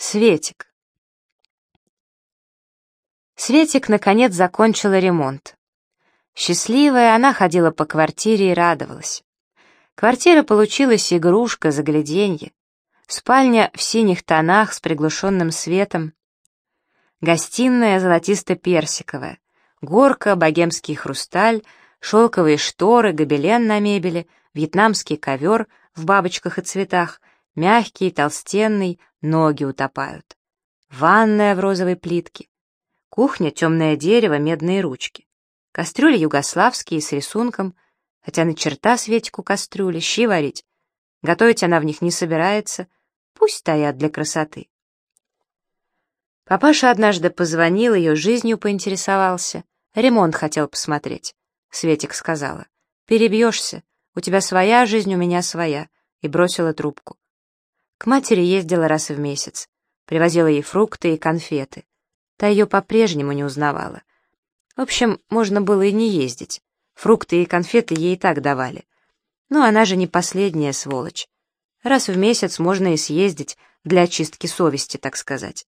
Светик. Светик, наконец, закончила ремонт. Счастливая, она ходила по квартире и радовалась. Квартира получилась игрушка, загляденье. Спальня в синих тонах с приглушенным светом. Гостиная золотисто-персиковая. Горка, богемский хрусталь, шелковые шторы, гобелен на мебели, вьетнамский ковер в бабочках и цветах, мягкий, толстенный, ноги утопают. Ванная в розовой плитке. Кухня — темное дерево, медные ручки. Кастрюли югославские с рисунком, хотя на черта Светику кастрюли, щи варить. Готовить она в них не собирается, пусть стоят для красоты. Папаша однажды позвонил, ее жизнью поинтересовался. Ремонт хотел посмотреть. Светик сказала, «Перебьешься, у тебя своя жизнь, у меня своя», и бросила трубку. К матери ездила раз в месяц, привозила ей фрукты и конфеты. Та ее по-прежнему не узнавала. В общем, можно было и не ездить. Фрукты и конфеты ей и так давали. Но она же не последняя сволочь. Раз в месяц можно и съездить для очистки совести, так сказать.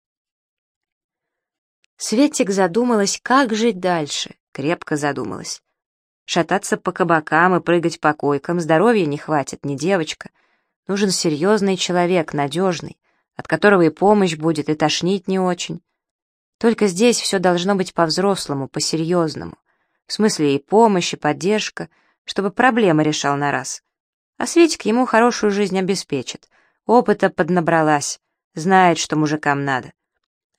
Светик задумалась, как жить дальше, крепко задумалась. Шататься по кабакам и прыгать по койкам здоровья не хватит, не девочка — Нужен серьезный человек, надежный, от которого и помощь будет, и тошнить не очень. Только здесь все должно быть по-взрослому, по-серьезному. В смысле и помощь, и поддержка, чтобы проблемы решал на раз. А Светик ему хорошую жизнь обеспечит. Опыта поднабралась, знает, что мужикам надо.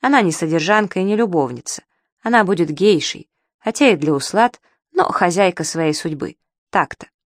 Она не содержанка и не любовница. Она будет гейшей, хотя и для услад, но хозяйка своей судьбы. Так-то.